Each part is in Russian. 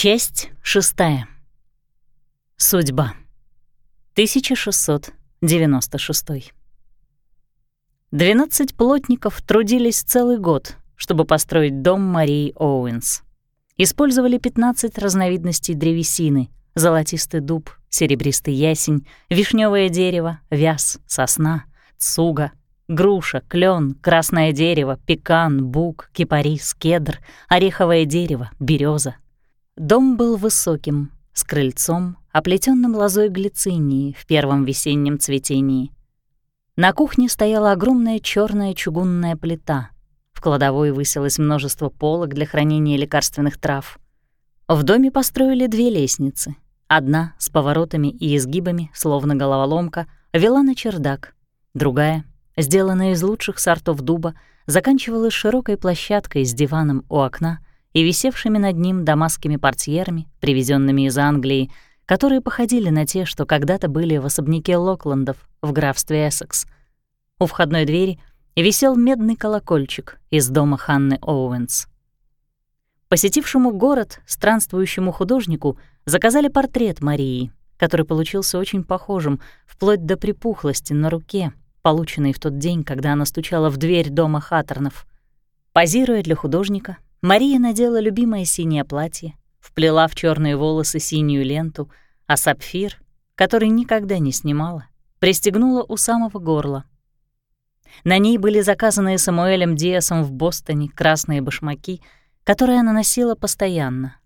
Часть шестая. Судьба. 1696. 12 плотников трудились целый год, чтобы построить дом Марии Оуэнс. Использовали 15 разновидностей древесины — золотистый дуб, серебристый ясень, вишневое дерево, вяз, сосна, цуга, груша, клен, красное дерево, пекан, бук, кипарис, кедр, ореховое дерево, береза, Дом был высоким, с крыльцом, оплетенным лозой глицинии в первом весеннем цветении. На кухне стояла огромная черная чугунная плита. В кладовой высилось множество полок для хранения лекарственных трав. В доме построили две лестницы. Одна с поворотами и изгибами, словно головоломка, вела на чердак. Другая, сделанная из лучших сортов дуба, заканчивалась широкой площадкой с диваном у окна — и висевшими над ним дамасскими портьерами, привезенными из Англии, которые походили на те, что когда-то были в особняке Локландов в графстве Эссекс. У входной двери висел медный колокольчик из дома Ханны Оуэнс. Посетившему город странствующему художнику заказали портрет Марии, который получился очень похожим, вплоть до припухлости на руке, полученной в тот день, когда она стучала в дверь дома Хаттернов. Позируя для художника, Мария надела любимое синее платье, вплела в черные волосы синюю ленту, а сапфир, который никогда не снимала, пристегнула у самого горла. На ней были заказанные Самуэлем Диасом в Бостоне красные башмаки, которые она носила постоянно.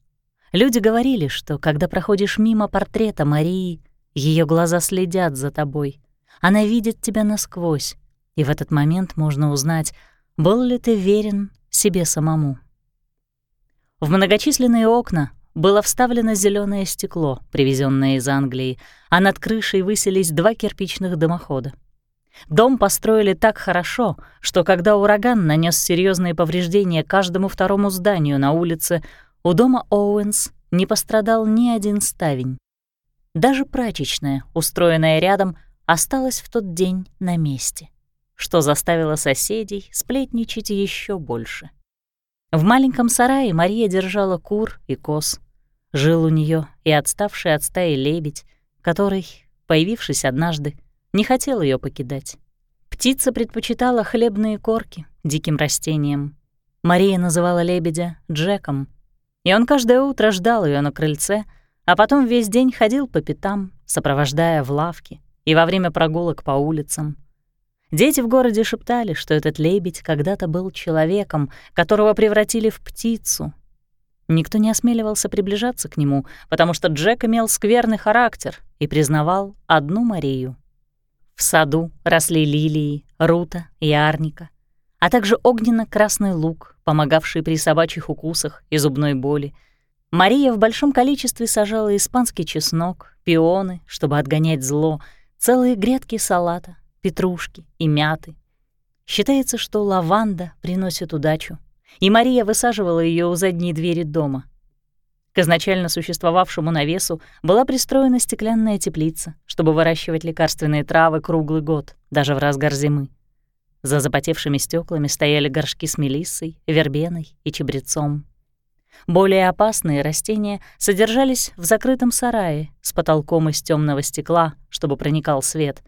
Люди говорили, что когда проходишь мимо портрета Марии, ее глаза следят за тобой. Она видит тебя насквозь, и в этот момент можно узнать, был ли ты верен себе самому. В многочисленные окна было вставлено зеленое стекло, привезенное из Англии, а над крышей высились два кирпичных дымохода. Дом построили так хорошо, что когда ураган нанес серьезные повреждения каждому второму зданию на улице, у дома Оуэнс не пострадал ни один ставень. Даже прачечная, устроенная рядом, осталась в тот день на месте, что заставило соседей сплетничать еще больше. В маленьком сарае Мария держала кур и коз. Жил у нее и отставший от стаи лебедь, который, появившись однажды, не хотел ее покидать. Птица предпочитала хлебные корки диким растениям. Мария называла лебедя Джеком, и он каждое утро ждал ее на крыльце, а потом весь день ходил по пятам, сопровождая в лавке и во время прогулок по улицам. Дети в городе шептали, что этот лебедь когда-то был человеком, которого превратили в птицу. Никто не осмеливался приближаться к нему, потому что Джек имел скверный характер и признавал одну Марию. В саду росли лилии, рута и арника, а также огненно-красный лук, помогавший при собачьих укусах и зубной боли. Мария в большом количестве сажала испанский чеснок, пионы, чтобы отгонять зло, целые грядки салата, петрушки и мяты. Считается, что лаванда приносит удачу, и Мария высаживала ее у задней двери дома. К изначально существовавшему навесу была пристроена стеклянная теплица, чтобы выращивать лекарственные травы круглый год, даже в разгар зимы. За запотевшими стеклами стояли горшки с мелиссой, вербеной и чебрецом. Более опасные растения содержались в закрытом сарае с потолком из темного стекла, чтобы проникал свет,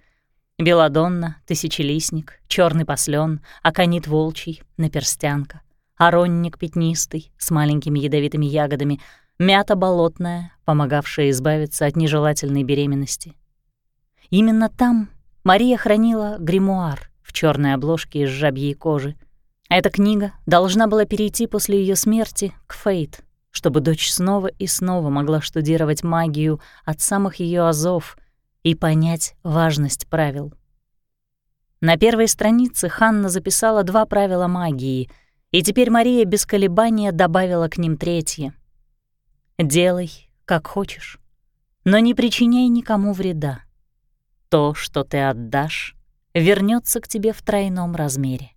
Беладонна, тысячелистник, черный послен, аконит волчий, наперстянка, оронник пятнистый с маленькими ядовитыми ягодами, мята болотная, помогавшая избавиться от нежелательной беременности. Именно там Мария хранила гримуар в черной обложке из жабьей кожи. Эта книга должна была перейти после ее смерти к Фейт, чтобы дочь снова и снова могла штудировать магию от самых ее азов — и понять важность правил. На первой странице Ханна записала два правила магии, и теперь Мария без колебания добавила к ним третье. «Делай, как хочешь, но не причиняй никому вреда. То, что ты отдашь, вернется к тебе в тройном размере.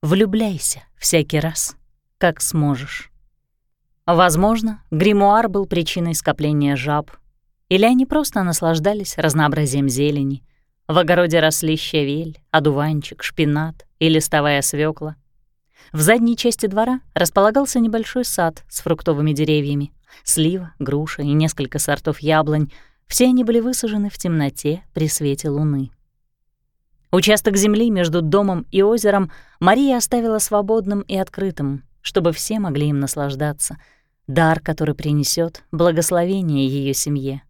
Влюбляйся всякий раз, как сможешь». Возможно, гримуар был причиной скопления жаб или они просто наслаждались разнообразием зелени. В огороде росли щавель, одуванчик, шпинат и листовая свекла. В задней части двора располагался небольшой сад с фруктовыми деревьями. Слива, груша и несколько сортов яблонь. Все они были высажены в темноте при свете луны. Участок земли между домом и озером Мария оставила свободным и открытым, чтобы все могли им наслаждаться. Дар, который принесет благословение ее семье.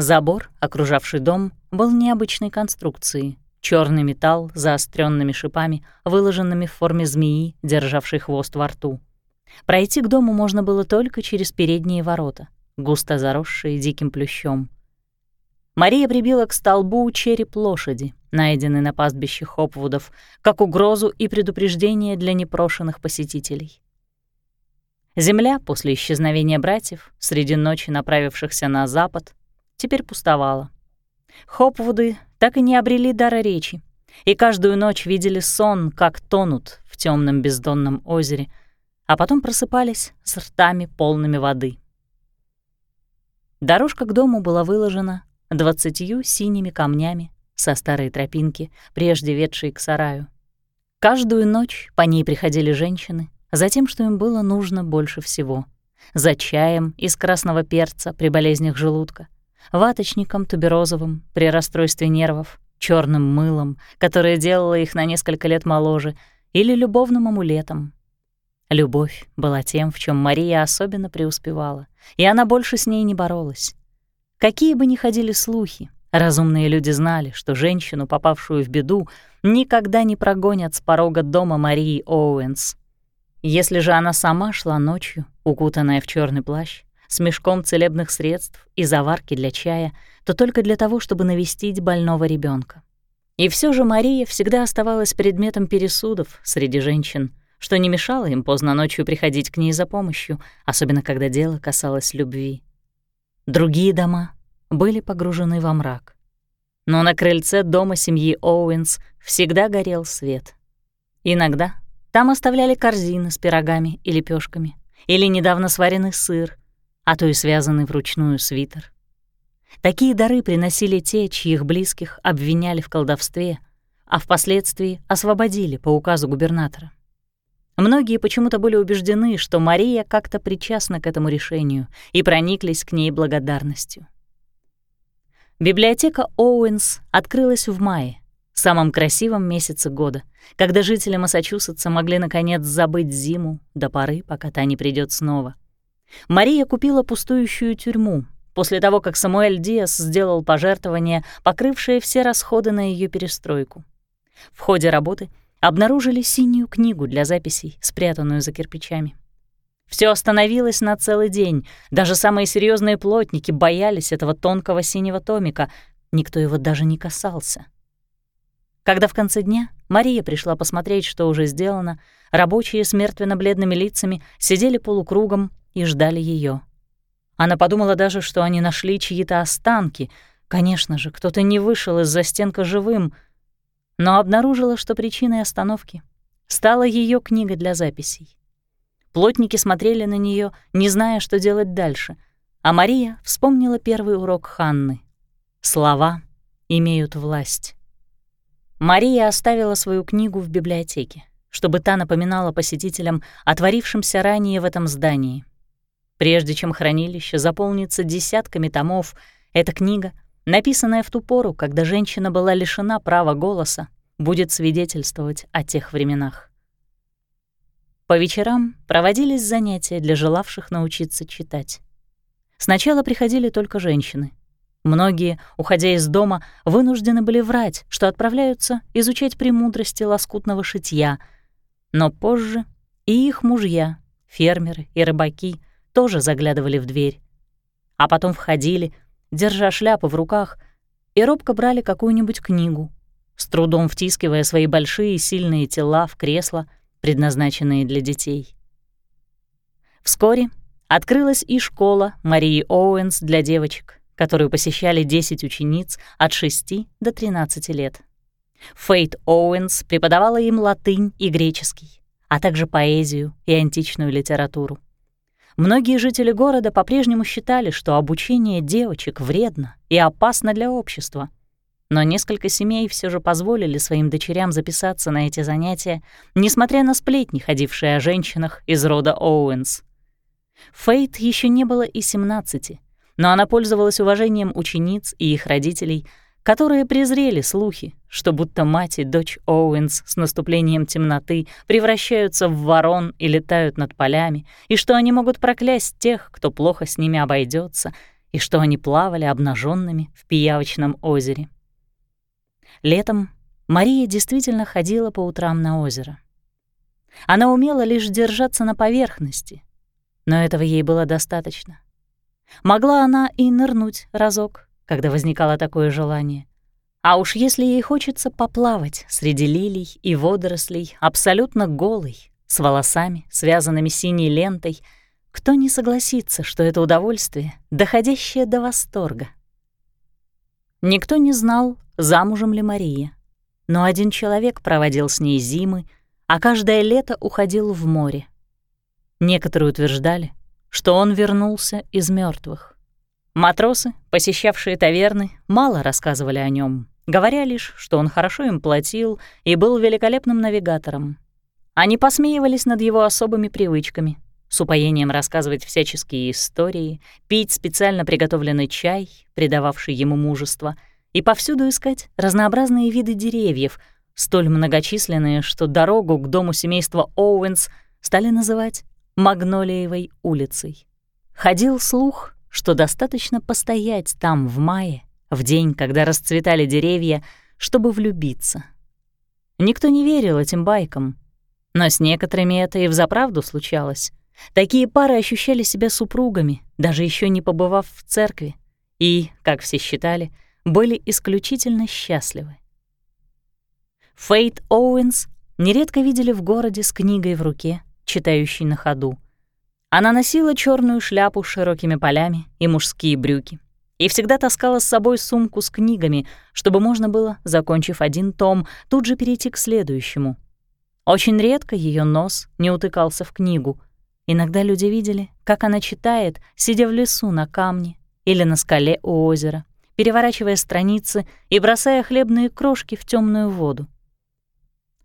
Забор, окружавший дом, был необычной конструкции. Черный металл заостренными шипами, выложенными в форме змеи, державшей хвост во рту. Пройти к дому можно было только через передние ворота, густо заросшие диким плющом. Мария прибила к столбу череп лошади, найденный на пастбище Хопвудов, как угрозу и предупреждение для непрошенных посетителей. Земля после исчезновения братьев, среди ночи направившихся на запад, теперь пустовала. Хопвуды так и не обрели дара речи, и каждую ночь видели сон, как тонут в темном бездонном озере, а потом просыпались с ртами полными воды. Дорожка к дому была выложена двадцатью синими камнями со старой тропинки, прежде ведшей к сараю. Каждую ночь по ней приходили женщины, за тем, что им было нужно больше всего. За чаем из красного перца при болезнях желудка, ваточником туберозовым при расстройстве нервов, черным мылом, которое делало их на несколько лет моложе, или любовным амулетом. Любовь была тем, в чем Мария особенно преуспевала, и она больше с ней не боролась. Какие бы ни ходили слухи, разумные люди знали, что женщину, попавшую в беду, никогда не прогонят с порога дома Марии Оуэнс. Если же она сама шла ночью, укутанная в черный плащ, с мешком целебных средств и заварки для чая, то только для того, чтобы навестить больного ребенка. И все же Мария всегда оставалась предметом пересудов среди женщин, что не мешало им поздно ночью приходить к ней за помощью, особенно когда дело касалось любви. Другие дома были погружены во мрак. Но на крыльце дома семьи Оуэнс всегда горел свет. Иногда там оставляли корзины с пирогами и лепешками, или недавно сваренный сыр, а то и связанный вручную свитер. Такие дары приносили те, чьих близких обвиняли в колдовстве, а впоследствии освободили по указу губернатора. Многие почему-то были убеждены, что Мария как-то причастна к этому решению и прониклись к ней благодарностью. Библиотека Оуэнс открылась в мае, самом красивом месяце года, когда жители Массачусетса могли наконец забыть зиму до поры, пока та не придет снова. Мария купила пустующую тюрьму после того, как Самуэль Диас сделал пожертвование, покрывшее все расходы на ее перестройку. В ходе работы — обнаружили синюю книгу для записей, спрятанную за кирпичами. Все остановилось на целый день. Даже самые серьезные плотники боялись этого тонкого синего томика. Никто его даже не касался. Когда в конце дня Мария пришла посмотреть, что уже сделано, рабочие с мертвенно-бледными лицами сидели полукругом и ждали ее. Она подумала даже, что они нашли чьи-то останки. Конечно же, кто-то не вышел из-за стенка живым — но обнаружила, что причиной остановки стала ее книга для записей. Плотники смотрели на нее, не зная, что делать дальше, а Мария вспомнила первый урок Ханны. Слова имеют власть. Мария оставила свою книгу в библиотеке, чтобы та напоминала посетителям о творившемся ранее в этом здании. Прежде чем хранилище заполнится десятками томов, эта книга — написанная в ту пору, когда женщина была лишена права голоса, будет свидетельствовать о тех временах. По вечерам проводились занятия для желавших научиться читать. Сначала приходили только женщины. Многие, уходя из дома, вынуждены были врать, что отправляются изучать премудрости лоскутного шитья, но позже и их мужья, фермеры и рыбаки, тоже заглядывали в дверь. А потом входили — держа шляпы в руках, и робко брали какую-нибудь книгу, с трудом втискивая свои большие сильные тела в кресла, предназначенные для детей. Вскоре открылась и школа Марии Оуэнс для девочек, которую посещали 10 учениц от 6 до 13 лет. Фейт Оуэнс преподавала им латынь и греческий, а также поэзию и античную литературу. Многие жители города по-прежнему считали, что обучение девочек вредно и опасно для общества. но несколько семей все же позволили своим дочерям записаться на эти занятия, несмотря на сплетни, ходившие о женщинах из рода Оуэнс. Фейт еще не было и 17, но она пользовалась уважением учениц и их родителей, которые презрели слухи, что будто мать и дочь Оуэнс с наступлением темноты превращаются в ворон и летают над полями, и что они могут проклясть тех, кто плохо с ними обойдется, и что они плавали обнаженными в пиявочном озере. Летом Мария действительно ходила по утрам на озеро. Она умела лишь держаться на поверхности, но этого ей было достаточно. Могла она и нырнуть разок, когда возникало такое желание. А уж если ей хочется поплавать среди лилий и водорослей, абсолютно голой, с волосами, связанными синей лентой, кто не согласится, что это удовольствие, доходящее до восторга? Никто не знал, замужем ли Мария. Но один человек проводил с ней зимы, а каждое лето уходил в море. Некоторые утверждали, что он вернулся из мертвых. Матросы, посещавшие таверны, мало рассказывали о нем, говоря лишь, что он хорошо им платил и был великолепным навигатором. Они посмеивались над его особыми привычками, с упоением рассказывать всяческие истории, пить специально приготовленный чай, придававший ему мужество — и повсюду искать разнообразные виды деревьев, столь многочисленные, что дорогу к дому семейства Оуэнс стали называть Магнолиевой улицей. Ходил слух, что достаточно постоять там в мае, в день, когда расцветали деревья, чтобы влюбиться. Никто не верил этим байкам, но с некоторыми это и взаправду случалось. Такие пары ощущали себя супругами, даже еще не побывав в церкви, и, как все считали, — были исключительно счастливы. Фейт Оуэнс нередко видели в городе с книгой в руке, читающей на ходу. Она носила черную шляпу с широкими полями и мужские брюки и всегда таскала с собой сумку с книгами, чтобы можно было, закончив один том, тут же перейти к следующему. Очень редко ее нос не утыкался в книгу. Иногда люди видели, как она читает, сидя в лесу на камне или на скале у озера переворачивая страницы и бросая хлебные крошки в темную воду.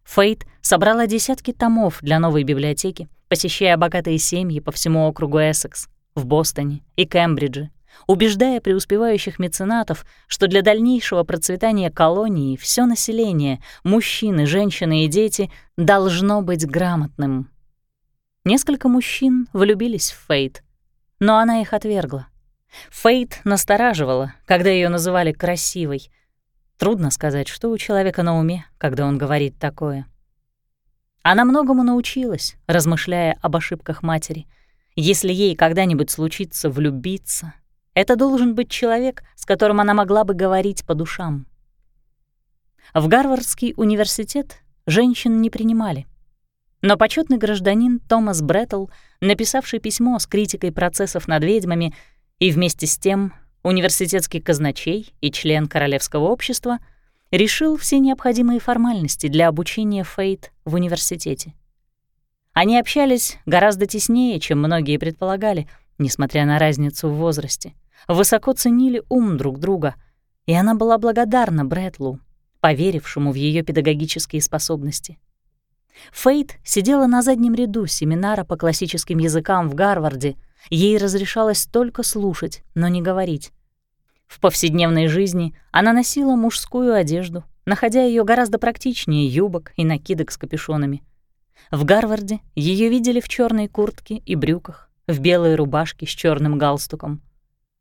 Фейт собрала десятки томов для новой библиотеки, посещая богатые семьи по всему округу Эссекс, в Бостоне и Кембридже, убеждая преуспевающих меценатов, что для дальнейшего процветания колонии все население, мужчины, женщины и дети, должно быть грамотным. Несколько мужчин влюбились в Фейт, но она их отвергла. Фейт настораживала, когда ее называли красивой. Трудно сказать, что у человека на уме, когда он говорит такое. Она многому научилась, размышляя об ошибках матери. Если ей когда-нибудь случится влюбиться, это должен быть человек, с которым она могла бы говорить по душам. В Гарвардский университет женщин не принимали. Но почетный гражданин Томас Бреттл, написавший письмо с критикой процессов над ведьмами, и вместе с тем университетский казначей и член Королевского общества решил все необходимые формальности для обучения Фейт в университете. Они общались гораздо теснее, чем многие предполагали, несмотря на разницу в возрасте. Высоко ценили ум друг друга, и она была благодарна Брэтлу, поверившему в ее педагогические способности. Фейт сидела на заднем ряду семинара по классическим языкам в Гарварде — Ей разрешалось только слушать, но не говорить. В повседневной жизни она носила мужскую одежду, находя ее гораздо практичнее юбок и накидок с капюшонами. В Гарварде ее видели в черной куртке и брюках, в белой рубашке с черным галстуком.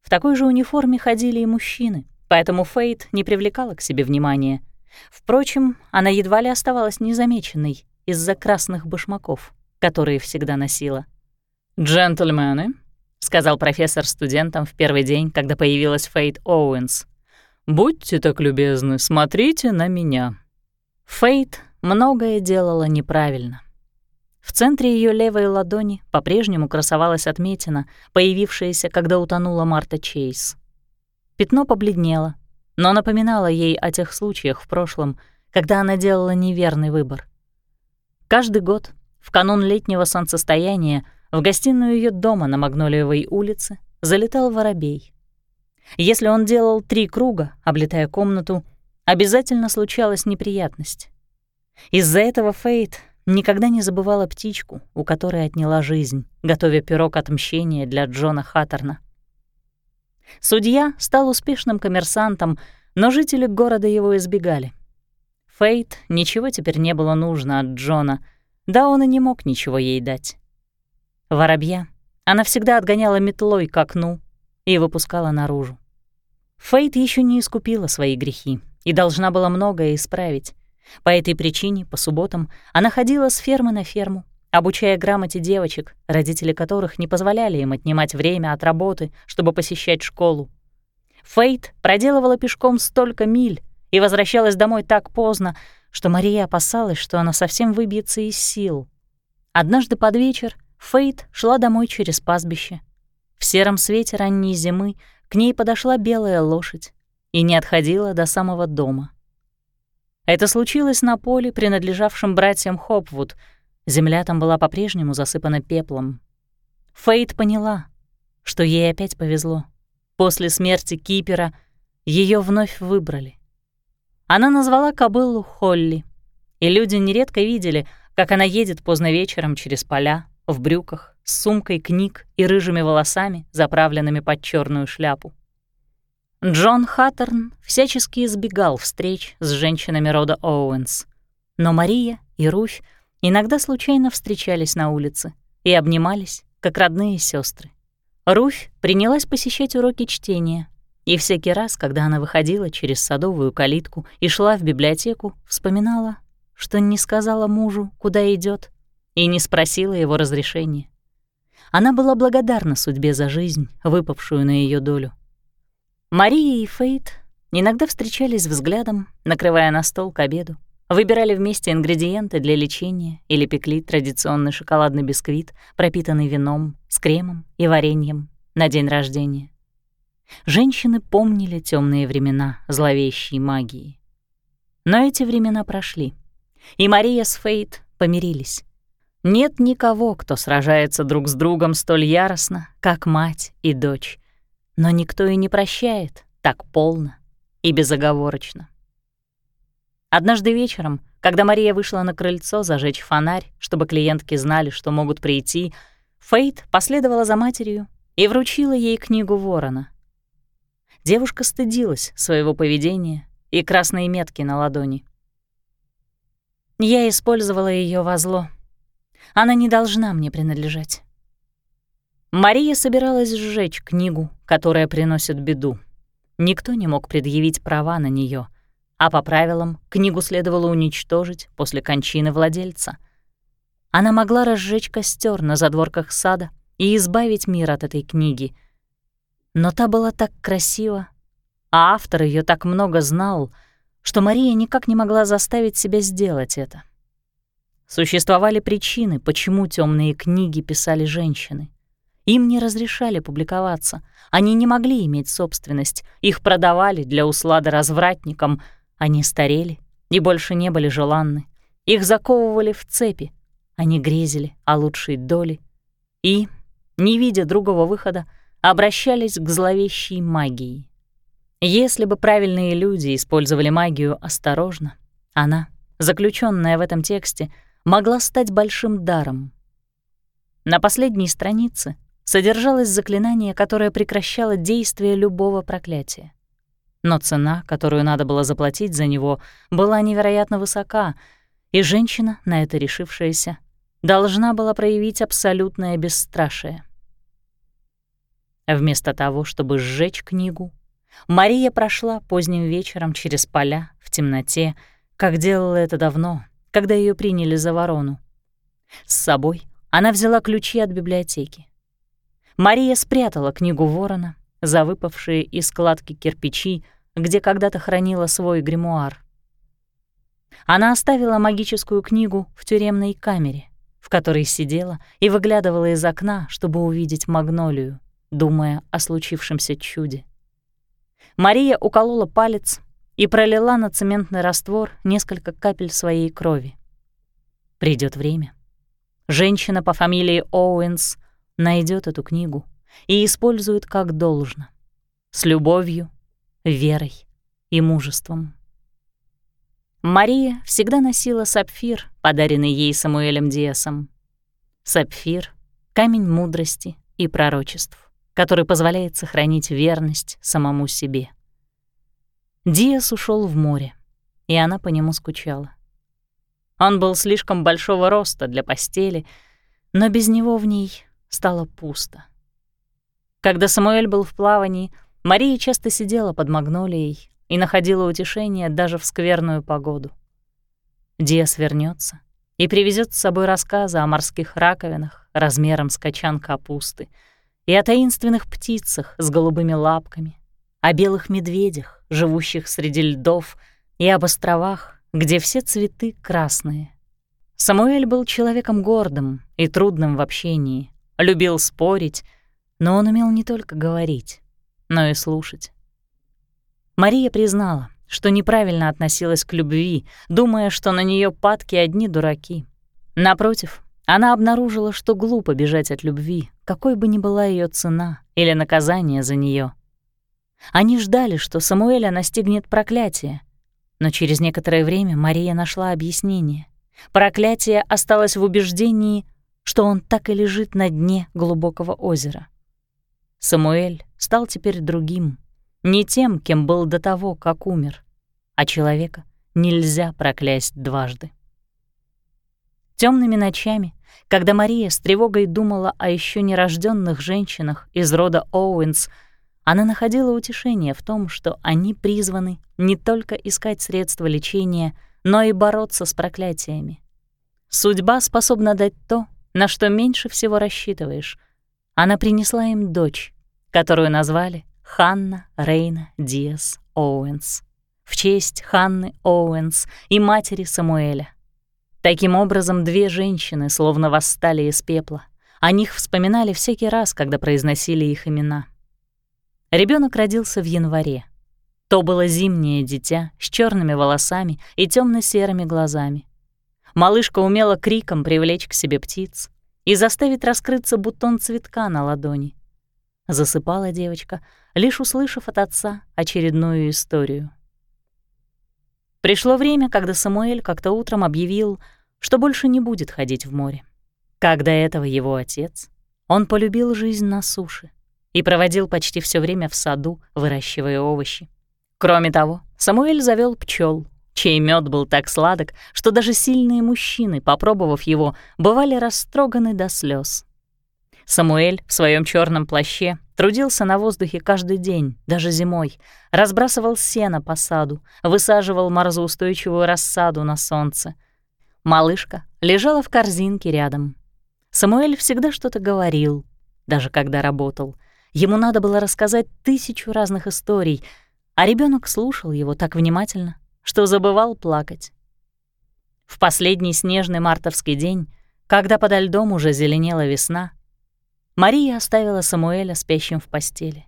В такой же униформе ходили и мужчины, поэтому Фейт не привлекала к себе внимания. Впрочем, она едва ли оставалась незамеченной из-за красных башмаков, которые всегда носила. «Джентльмены», — сказал профессор студентам в первый день, когда появилась Фейт Оуэнс, «будьте так любезны, смотрите на меня». Фейт многое делала неправильно. В центре ее левой ладони по-прежнему красовалась отметина, появившаяся, когда утонула Марта Чейз. Пятно побледнело, но напоминало ей о тех случаях в прошлом, когда она делала неверный выбор. Каждый год, в канун летнего солнцестояния, в гостиную ее дома на Магнолиевой улице залетал воробей. Если он делал три круга, облетая комнату, обязательно случалась неприятность. Из-за этого Фейт никогда не забывала птичку, у которой отняла жизнь, готовя пирог отмщения для Джона Хаттерна. Судья стал успешным коммерсантом, но жители города его избегали. Фейт ничего теперь не было нужно от Джона, да он и не мог ничего ей дать. Воробья она всегда отгоняла метлой к окну и выпускала наружу. Фейт еще не искупила свои грехи и должна была многое исправить. По этой причине по субботам она ходила с фермы на ферму, обучая грамоте девочек, родители которых не позволяли им отнимать время от работы, чтобы посещать школу. Фейт проделывала пешком столько миль и возвращалась домой так поздно, что Мария опасалась, что она совсем выбьется из сил. Однажды под вечер Фейт шла домой через пастбище. В сером свете ранней зимы к ней подошла белая лошадь и не отходила до самого дома. Это случилось на поле, принадлежавшем братьям Хопвуд. Земля там была по-прежнему засыпана пеплом. Фейт поняла, что ей опять повезло. После смерти Кипера ее вновь выбрали. Она назвала кобылу Холли, и люди нередко видели, как она едет поздно вечером через поля, в брюках, с сумкой книг и рыжими волосами, заправленными под черную шляпу. Джон Хаттерн всячески избегал встреч с женщинами рода Оуэнс. Но Мария и Руфь иногда случайно встречались на улице и обнимались, как родные сестры. Руфь принялась посещать уроки чтения, и всякий раз, когда она выходила через садовую калитку и шла в библиотеку, вспоминала, что не сказала мужу, куда идет, и не спросила его разрешения. Она была благодарна судьбе за жизнь, выпавшую на ее долю. Мария и Фейт иногда встречались взглядом, накрывая на стол к обеду, выбирали вместе ингредиенты для лечения или пекли традиционный шоколадный бисквит, пропитанный вином, с кремом и вареньем на день рождения. Женщины помнили темные времена зловещей магии. Но эти времена прошли, и Мария с Фейт помирились. Нет никого, кто сражается друг с другом столь яростно, как мать и дочь. Но никто и не прощает так полно и безоговорочно. Однажды вечером, когда Мария вышла на крыльцо зажечь фонарь, чтобы клиентки знали, что могут прийти, Фейт последовала за матерью и вручила ей книгу ворона. Девушка стыдилась своего поведения и красные метки на ладони. Я использовала ее во зло — она не должна мне принадлежать. Мария собиралась сжечь книгу, которая приносит беду. Никто не мог предъявить права на нее, а по правилам книгу следовало уничтожить после кончины владельца. Она могла разжечь костер на задворках сада и избавить мир от этой книги. Но та была так красива, а автор ее так много знал, что Мария никак не могла заставить себя сделать это. Существовали причины, почему темные книги писали женщины. Им не разрешали публиковаться, они не могли иметь собственность, их продавали для услада развратникам, они старели и больше не были желанны. Их заковывали в цепи, они грезили о лучшей доле и, не видя другого выхода, обращались к зловещей магии. Если бы правильные люди использовали магию осторожно, она, заключенная в этом тексте, могла стать большим даром. На последней странице содержалось заклинание, которое прекращало действие любого проклятия. Но цена, которую надо было заплатить за него, была невероятно высока, и женщина, на это решившаяся, должна была проявить абсолютное бесстрашие. Вместо того, чтобы сжечь книгу, Мария прошла поздним вечером через поля в темноте, как делала это давно, когда ее приняли за ворону. С собой она взяла ключи от библиотеки. Мария спрятала книгу ворона за выпавшие из складки кирпичи, где когда-то хранила свой гримуар. Она оставила магическую книгу в тюремной камере, в которой сидела и выглядывала из окна, чтобы увидеть магнолию, думая о случившемся чуде. Мария уколола палец и пролила на цементный раствор несколько капель своей крови. Придет время. Женщина по фамилии Оуэнс найдет эту книгу и использует как должно. С любовью, верой и мужеством. Мария всегда носила сапфир, подаренный ей Самуэлем Диасом. Сапфир — камень мудрости и пророчеств, который позволяет сохранить верность самому себе. Диас ушел в море, и она по нему скучала. Он был слишком большого роста для постели, но без него в ней стало пусто. Когда Самуэль был в плавании, Мария часто сидела под магнолией и находила утешение даже в скверную погоду. Диас вернется и привезет с собой рассказы о морских раковинах размером с качан капусты и о таинственных птицах с голубыми лапками, о белых медведях, живущих среди льдов, и об островах, где все цветы красные. Самуэль был человеком гордым и трудным в общении, любил спорить, но он умел не только говорить, но и слушать. Мария признала, что неправильно относилась к любви, думая, что на нее падки одни дураки. Напротив, она обнаружила, что глупо бежать от любви, какой бы ни была ее цена или наказание за нее. Они ждали, что Самуэля настигнет проклятие, но через некоторое время Мария нашла объяснение. Проклятие осталось в убеждении, что он так и лежит на дне глубокого озера. Самуэль стал теперь другим, не тем, кем был до того, как умер, а человека нельзя проклясть дважды. Темными ночами, когда Мария с тревогой думала о еще нерожденных женщинах из рода Оуэнс, она находила утешение в том, что они призваны не только искать средства лечения, но и бороться с проклятиями. Судьба способна дать то, на что меньше всего рассчитываешь. Она принесла им дочь, которую назвали Ханна Рейна Диас Оуэнс в честь Ханны Оуэнс и матери Самуэля. Таким образом, две женщины словно восстали из пепла. О них вспоминали всякий раз, когда произносили их имена. Ребенок родился в январе. То было зимнее дитя с черными волосами и темно серыми глазами. Малышка умела криком привлечь к себе птиц и заставить раскрыться бутон цветка на ладони. Засыпала девочка, лишь услышав от отца очередную историю. Пришло время, когда Самуэль как-то утром объявил, что больше не будет ходить в море. Как до этого его отец, он полюбил жизнь на суше и проводил почти все время в саду, выращивая овощи. Кроме того, Самуэль завел пчел, чей мед был так сладок, что даже сильные мужчины, попробовав его, бывали растроганы до слез. Самуэль в своем черном плаще трудился на воздухе каждый день, даже зимой, разбрасывал сено по саду, высаживал морозоустойчивую рассаду на солнце. Малышка лежала в корзинке рядом. Самуэль всегда что-то говорил, даже когда работал. Ему надо было рассказать тысячу разных историй, а ребенок слушал его так внимательно, что забывал плакать. В последний снежный мартовский день, когда подо льдом уже зеленела весна, Мария оставила Самуэля спящим в постели.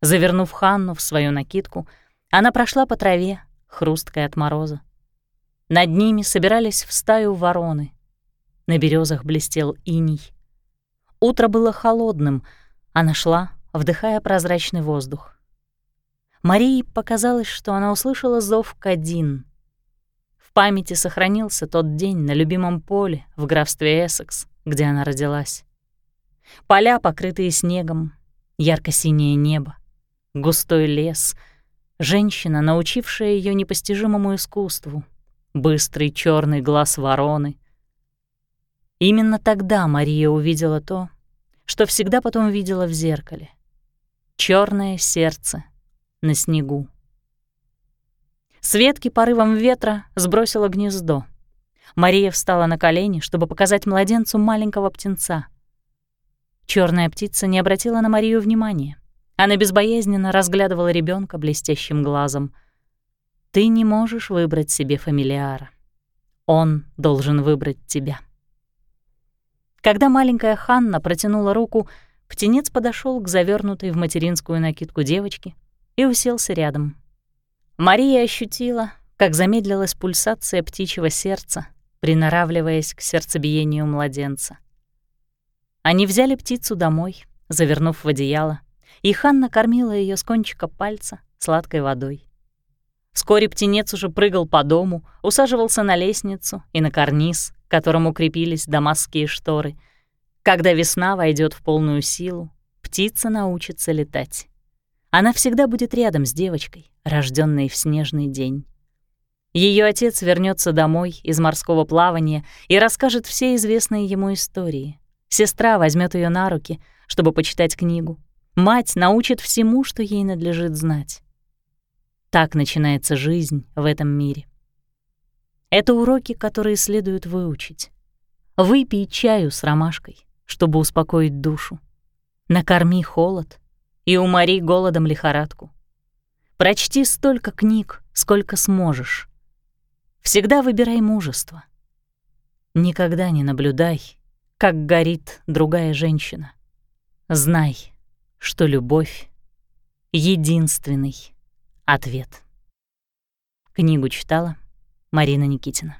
Завернув Ханну в свою накидку, она прошла по траве, хрусткой от мороза. Над ними собирались в стаю вороны. На березах блестел иней. Утро было холодным, она шла, вдыхая прозрачный воздух. Марии показалось, что она услышала зов Кадин. В памяти сохранился тот день на любимом поле в графстве Эссекс, где она родилась. Поля, покрытые снегом, ярко-синее небо, густой лес, женщина, научившая ее непостижимому искусству, быстрый черный глаз вороны. Именно тогда Мария увидела то, что всегда потом видела в зеркале. Черное сердце на снегу. Светки порывом ветра сбросила гнездо. Мария встала на колени, чтобы показать младенцу маленького птенца — Черная птица не обратила на Марию внимания. Она безбоязненно разглядывала ребенка блестящим глазом. «Ты не можешь выбрать себе фамилиара. Он должен выбрать тебя». Когда маленькая Ханна протянула руку, птенец подошел к завернутой в материнскую накидку девочке и уселся рядом. Мария ощутила, как замедлилась пульсация птичьего сердца, приноравливаясь к сердцебиению младенца. Они взяли птицу домой, завернув в одеяло, и Ханна кормила ее с кончика пальца сладкой водой. Вскоре птенец уже прыгал по дому, усаживался на лестницу и на карниз, к которому крепились дамасские шторы. Когда весна войдет в полную силу, птица научится летать. Она всегда будет рядом с девочкой, рожденной в снежный день. Ее отец вернется домой из морского плавания и расскажет все известные ему истории. Сестра возьмет ее на руки, чтобы почитать книгу. Мать научит всему, что ей надлежит знать. Так начинается жизнь в этом мире. Это уроки, которые следует выучить. Выпей чаю с ромашкой, чтобы успокоить душу. Накорми холод и умори голодом лихорадку. Прочти столько книг, сколько сможешь. Всегда выбирай мужество. Никогда не наблюдай, как горит другая женщина. Знай, что любовь — единственный ответ. Книгу читала Марина Никитина.